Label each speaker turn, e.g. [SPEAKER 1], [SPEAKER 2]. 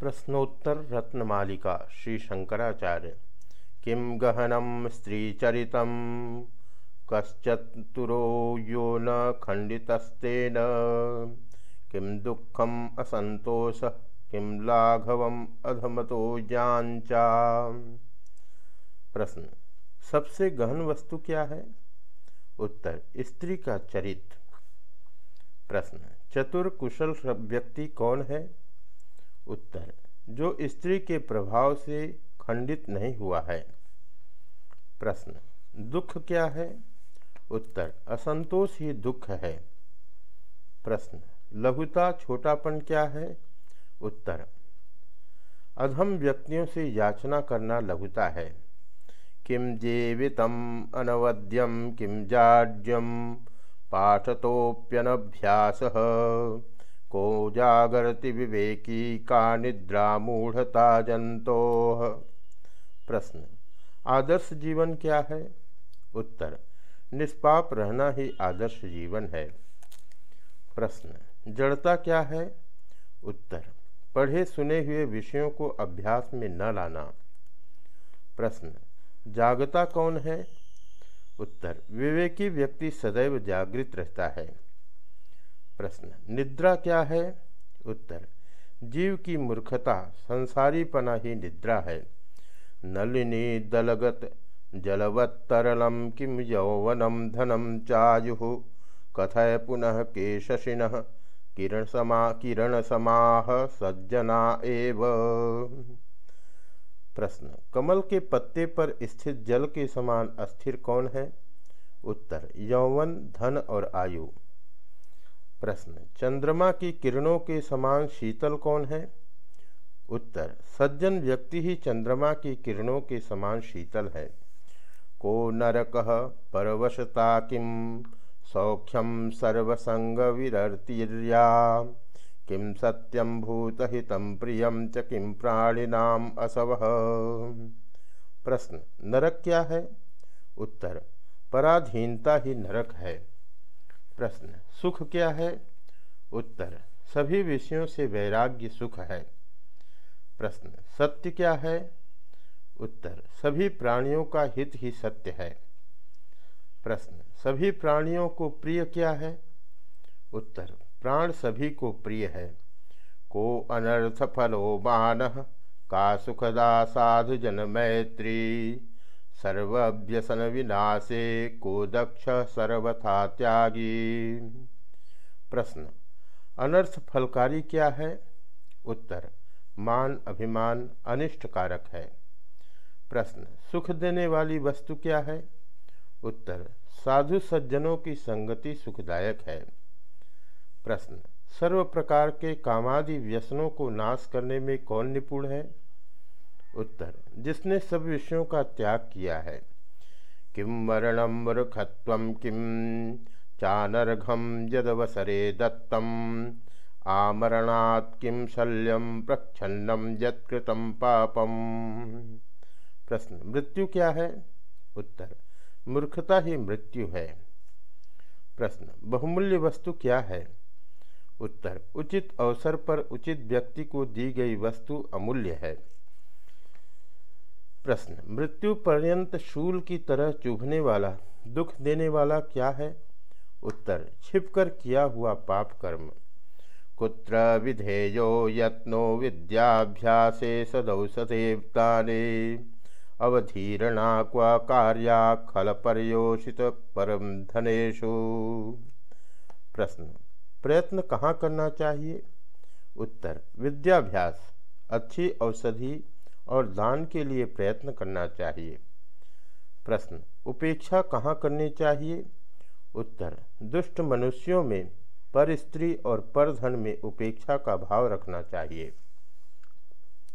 [SPEAKER 1] प्रश्नोत्तर रत्नमालिका श्री शंकराचार्य। किम गहनम स्त्रीचरित कश्चतुरो यो न खंडितस्तेन किं दुखम असंतोष किं लाघव अधमतो ज्ञाचा प्रश्न, सबसे गहन वस्तु क्या है? उत्तर, स्त्री का चरित्र। प्रश्न चतुर कुशल व्यक्ति कौन है? उत्तर, जो स्त्री के प्रभाव से खंडित नहीं हुआ है। प्रश्न, दुख क्या है? उत्तर, असंतोष ही दुख है। प्रश्न, लघुता छोटापन क्या है? उत्तर, अधम व्यक्तियों से याचना करना लघुता है। किम जीवितम अनवद्यम किम जाड्यम, पाठतोप्यनभ्यास। को जागरति विवेकी का निद्रा मूढ़ता जंतो। प्रश्न, आदर्श जीवन क्या है? उत्तर, निष्पाप रहना ही आदर्श जीवन है। प्रश्न, जड़ता क्या है? उत्तर, पढ़े सुने हुए विषयों को अभ्यास में न लाना। प्रश्न, जागता कौन है? उत्तर, विवेकी व्यक्ति सदैव जागृत रहता है। प्रश्न। निद्रा क्या है? उत्तर, जीव की मूर्खता संसारीपना ही निद्रा है। नलिनी दलगत जलवत्तरलम किम यौवनम धनम चायु। कथय पुनः केशशिन, किरण समा, किरण समाह, सज्जना एव। प्रश्न, कमल के पत्ते पर स्थित जल के समान अस्थिर कौन है? उत्तर, यौवन, धन और आयु। प्रश्न, चंद्रमा की किरणों के समान शीतल कौन है? उत्तर, सज्जन व्यक्ति ही चंद्रमा की किरणों के समान शीतल है। को नरक परवशता किम सौख्यम सर्वसंग विरतिर्या किम सत्यम भूतहितम प्रियम च किम प्राणिनाम असव? प्रश्न, नरक क्या है? उत्तर, पराधीनता ही नरक है। प्रश्न। सुख क्या है? उत्तर, सभी विषयों से वैराग्य सुख है। प्रश्न, सत्य क्या है? उत्तर, सभी प्राणियों का हित ही सत्य है। प्रश्न, सभी प्राणियों को प्रिय क्या है? उत्तर, प्राण सभी को प्रिय है। को अनर्थ फलो मान, का सुखदा साधु जन मैत्री। सर्वव्यसन विनाशे को दक्ष सर्वथा त्यागी प्रश्न, अनर्थ फलकारी क्या है? उत्तर, मान अभिमान अनिष्ट कारक है। प्रश्न, सुख देने वाली वस्तु क्या है? उत्तर, साधु सज्जनों की संगति सुखदायक है। प्रश्न, सर्व प्रकार के कामादि व्यसनों को नाश करने में कौन निपुण है? उत्तर। जिसने सब विषयों का त्याग किया है। किम मरणम मूर्खत्व किम चानर्घम यदवसरे दत्तम। आमरणात् किम शल्यम प्रच्छन्नम यत्कृतम पापम। प्रश्न, मृत्यु क्या है? उत्तर, मूर्खता ही मृत्यु है। प्रश्न, बहुमूल्य वस्तु क्या है? उत्तर, उचित अवसर पर उचित व्यक्ति को दी गई वस्तु अमूल्य है। प्रश्न, मृत्यु पर्यंत शूल की तरह चुभने वाला, दुख देने वाला क्या है? उत्तर, छिपकर किया हुआ पाप कर्म। कुत्र विधेयो यत्नो विद्याभ्यासे सदौषधेवताने अवधीरणा क्व कार्या खल पर्योषित परम धनेशु प्रश्न, प्रयत्न कहाँ करना चाहिए? उत्तर, विद्याभ्यास, अच्छी औषधि और दान के लिए प्रयत्न करना चाहिए। प्रश्न, उपेक्षा कहाँ करनी चाहिए? उत्तर, दुष्ट मनुष्यों में पर स्त्री और पर धन में उपेक्षा का भाव रखना चाहिए।